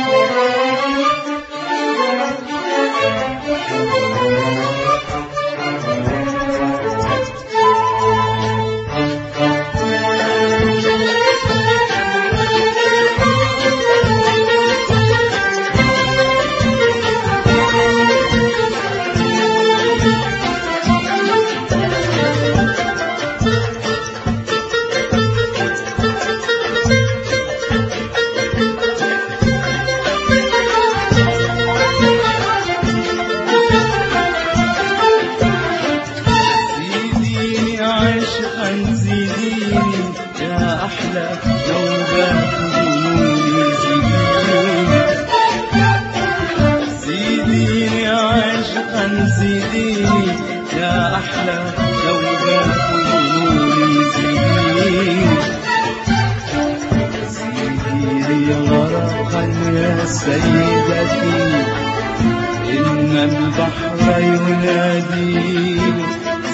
زيديني البحر يناديني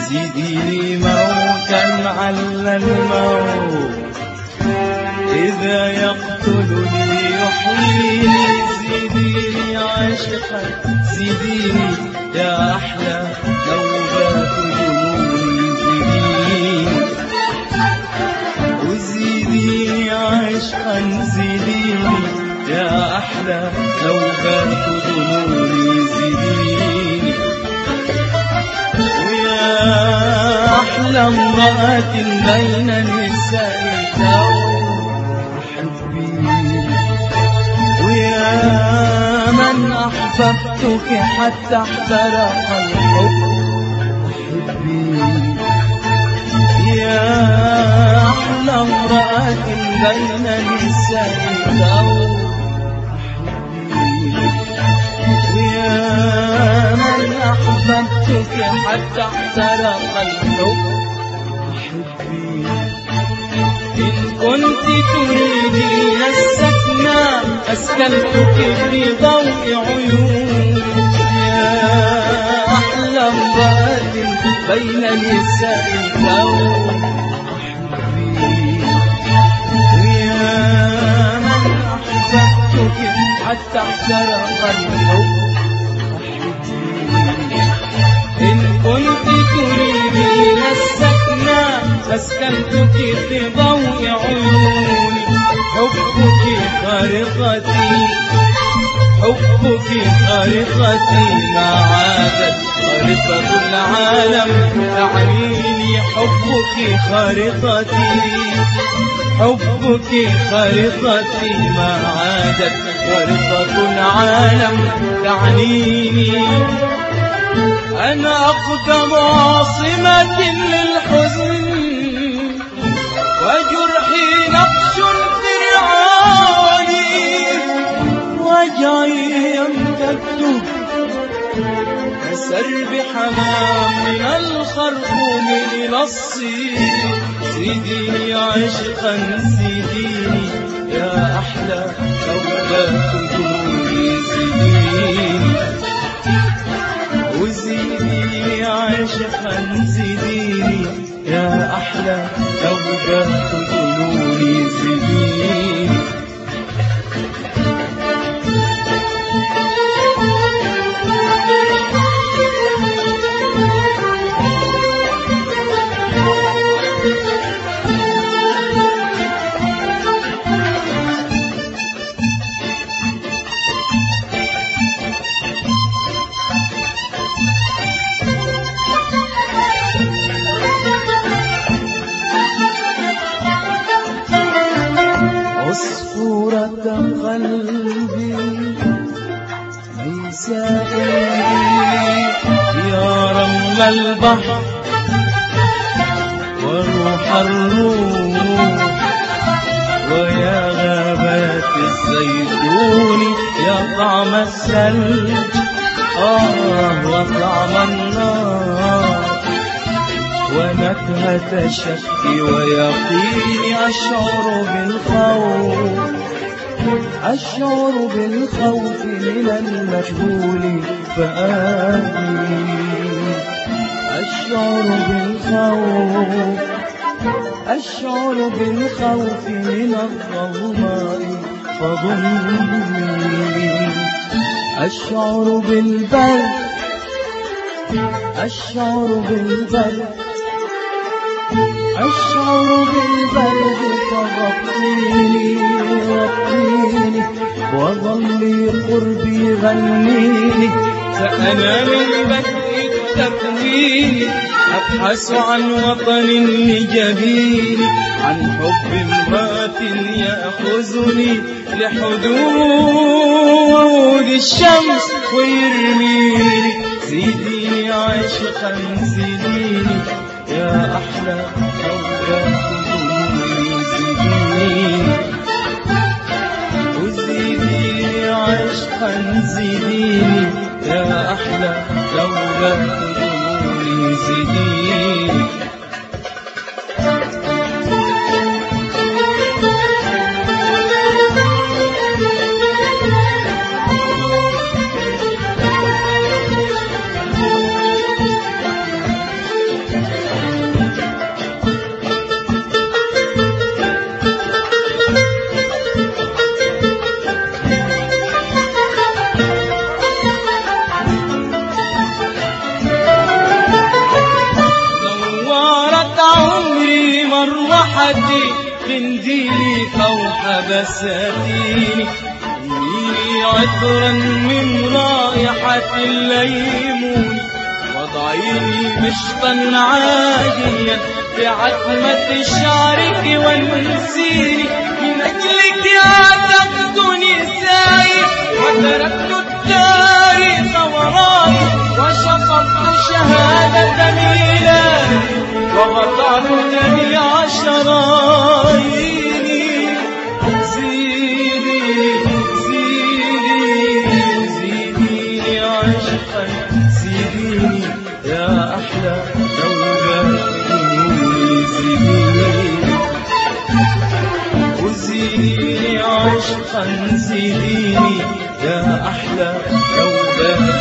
زيديني موتا على الموت. إذا يقتلني يحييني. زيديني عاشقا. زيديني يا أحلى نوبات جنوني. زيديني وزيديني عشقا زيديني يا أحلى أحلى امرأة بين نساء حبي ويا من أحببتك حتى احترق الحب. حبي يا أحلى امرأة بين نساء الأرض يا من أحببتك حتى احترق الحب. أحبي إن كنت تريدين السكنى أسكنتك في ضوء عيوني. يا أحلى امرأة بين نساء الكون. أحبي يا من أحببتك حتى احترق الحب. في ضوء عيوني حبك خارقتي حبك خارقتي ما عادت خارقة العالم تعنيني حبك خارقتي حبك خارقتي ما عادت خارقة العالم تعنيني. أنا أقدم عاصمة للحزن وجعي يمتد كسرب حمام من الخرطوم إلى الصين زيديني عشقا زيديني يا أحلى نوبات جنوني زيديني وزيديني عشقا زيديني عصفورة قلبي ليس يا رمل البحر وروح الروح ويا غابات الزيتون يا طعم الثلج آه وطعم النار. ونكهة الشك ويقيني أشعر بالخوف. أشعر بالخوف من المجهول فآتي أشعر بالخوف أشعر بالخوف من الظلماء فضمني أشعر بالبرد أشعر بالبرد أشعر بالبرد فغطيني غطيني وظلي قربي غنيني فأنا من بدء التكوين أبحث عن وطن لجبيني عن حب امرأة يأخذني لحدود الشمس ويرميني. زيديني عاشقا زيديني. يا أحلى أولاد زيديني وزيديني عشقا زيديني مروحتي قنديلي فوح بساتيني. حميلي عطرا من رائحة الليمون. وضعيني مشطا عاجيا بعتمة شعرك وانسيني من أجلك ساي وتركت حقا سيديني يا أحلى يوم.